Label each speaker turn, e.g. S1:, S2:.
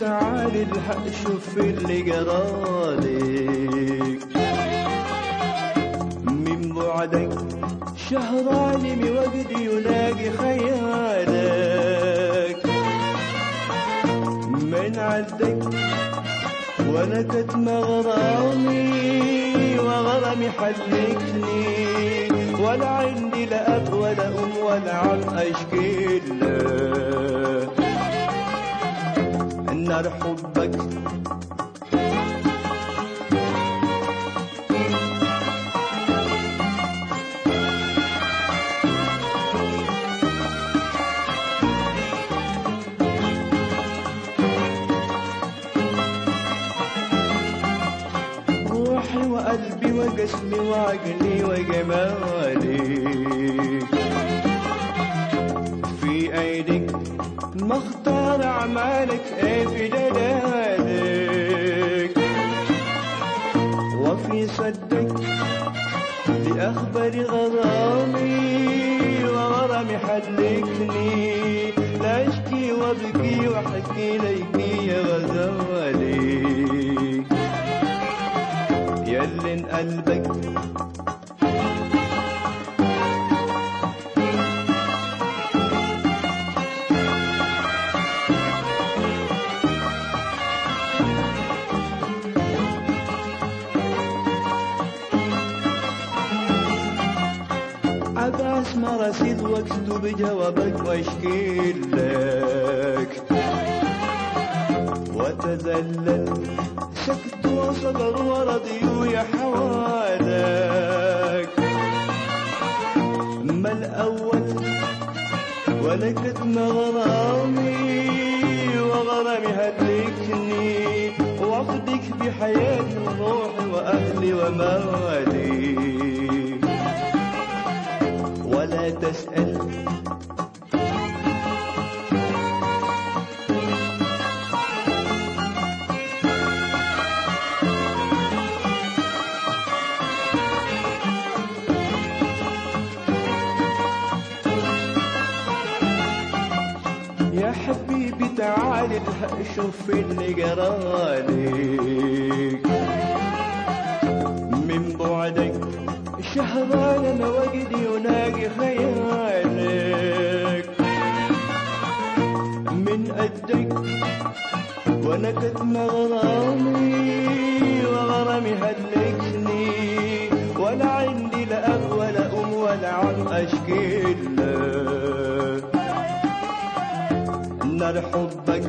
S1: تعالي الحق شوف اللي جرالك. من بعدك شهراني بوجدي يلاقي خيالك. من عدك وأنا كتم غرامي وغرامي حلكني ولا عندي لا أب ولا أم ولا عم أشكي له النار حبك. روحي وقلبي وجسمي وعقلي وجمالي. في إيدك مختار أعمالك إيه في جلالك وفي صدك لاخبار غرامي وغرامي حلكني لا أشكي وأبكي وأحكي ليكي يا غزالي يلن قلبك عباس ما رصيد واكتب جوابك واشكي لك. وتذلل سكت وصبر ورضي يا حوالك. ما الأول؟ ولا كتم غرامي وغرامي هلكني. وافدك بحياتي وروحي وأهلي ومالي تسأل يا حبيبي تعالي شوف اللي جرالك شهران أنا وجدي يناقي خيالك. من قدك وأنا كتم غرامي وغرامي هلكني. ولا عندي لا أب ولا أم ولا عم أشكي له نار حبك